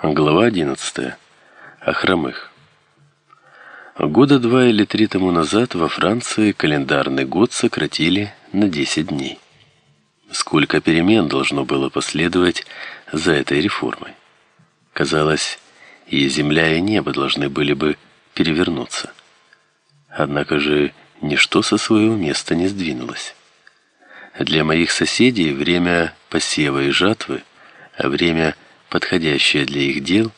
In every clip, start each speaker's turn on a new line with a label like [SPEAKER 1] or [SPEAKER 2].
[SPEAKER 1] Глава 11. О хромых. Года два или три тому назад во Франции календарный год сократили на 10 дней. Сколько перемен должно было последовать за этой реформой? Казалось, и земля, и небо должны были бы перевернуться. Однако же ничто со своего места не сдвинулось. Для моих соседей время посева и жатвы, а время подходящее для их дел,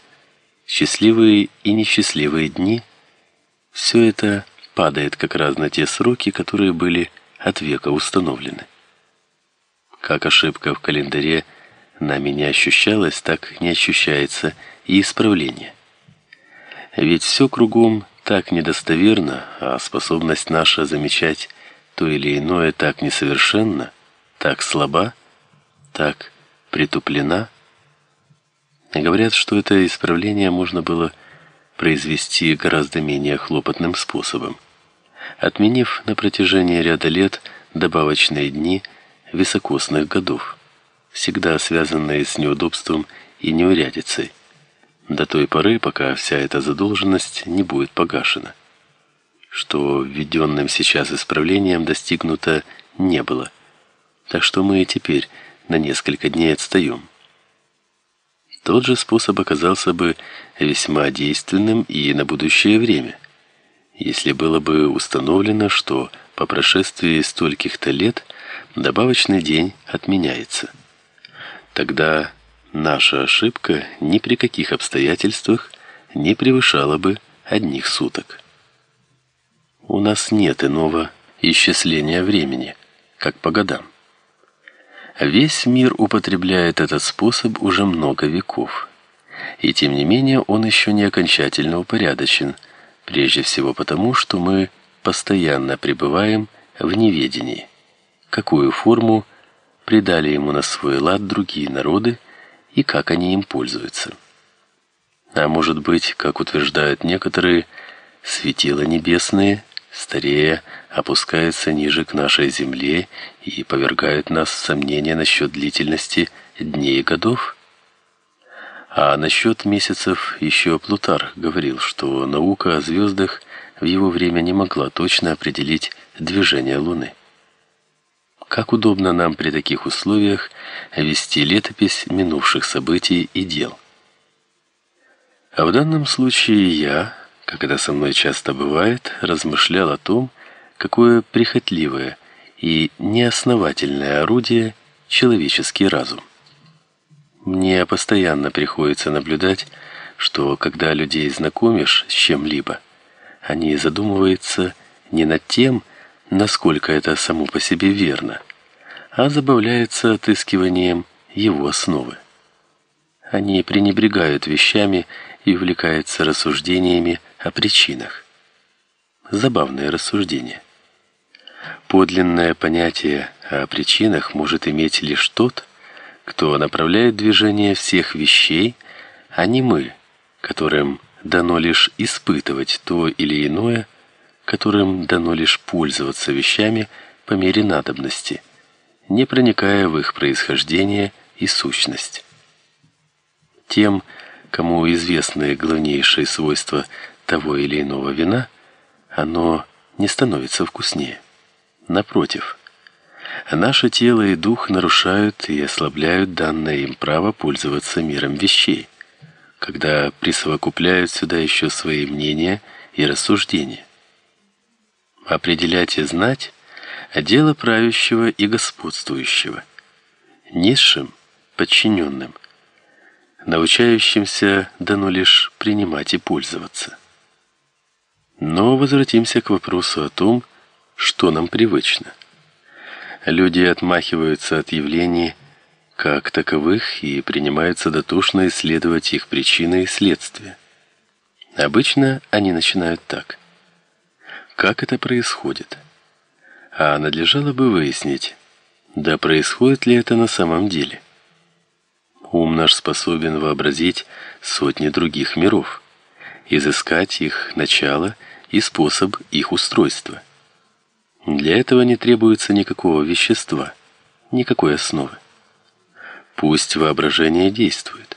[SPEAKER 1] счастливые и несчастливые дни, все это падает как раз на те сроки, которые были от века установлены. Как ошибка в календаре нами не ощущалась, так не ощущается и исправление. Ведь все кругом так недостоверно, а способность наша замечать то или иное так несовершенно, так слаба, так притуплена, Говорят, что это исправление можно было произвести гораздо менее хлопотным способом, отменив на протяжении ряда лет добавочные дни високосных годов, всегда связанные с неудобством и неурядицей, до той поры, пока вся эта задолженность не будет погашена, что введенным сейчас исправлением достигнуто не было, так что мы и теперь на несколько дней отстаем. Тот же способ оказался бы весьма действенным и на будущее время, если было бы установлено, что по прошествии стольких-то лет добавочный день отменяется. Тогда наша ошибка ни при каких обстоятельствах не превышала бы одних суток. У нас нет иного исчисления времени, как по годам. Весь мир употребляет этот способ уже много веков. И тем не менее он еще не окончательно упорядочен, прежде всего потому, что мы постоянно пребываем в неведении. Какую форму придали ему на свой лад другие народы и как они им пользуются. А может быть, как утверждают некоторые, светила небесные старея, опускаются ниже к нашей земле и повергают нас в сомнения насчет длительности дней и годов? А насчет месяцев еще Плутарх говорил, что наука о звездах в его время не могла точно определить движение Луны. Как удобно нам при таких условиях вести летопись минувших событий и дел. А в данном случае я, как это со мной часто бывает, размышлял о том, какое прихотливое и неосновательное орудие человеческий разум. Мне постоянно приходится наблюдать, что когда людей знакомишь с чем-либо, они задумываются не над тем, насколько это само по себе верно, а забавляются отыскиванием его основы. Они пренебрегают вещами и увлекаются рассуждениями о причинах. Забавное рассуждение. Подлинное понятие о причинах может иметь лишь тот, кто направляет движение всех вещей, а не мы, которым дано лишь испытывать то или иное, которым дано лишь пользоваться вещами по мере надобности, не проникая в их происхождение и сущность. Тем, кому известны главнейшие свойства того или иного вина, оно не становится вкуснее. Напротив, наше тело и дух нарушают и ослабляют данное им право пользоваться миром вещей, когда присовокупляют сюда еще свои мнения и рассуждения. Определять и знать – дело правящего и господствующего. Низшим, подчиненным, научающимся дано лишь принимать и пользоваться. Но возвратимся к вопросу о том, что нам привычно. Люди отмахиваются от явлений как таковых и принимаются дотошно исследовать их причины и следствия. Обычно они начинают так: как это происходит? А надлежало бы выяснить, да происходит ли это на самом деле. Ум наш способен вообразить сотни других миров, изыскать их начало и способ их устройства. Для этого не требуется никакого вещества, никакой основы. Пусть воображение действует.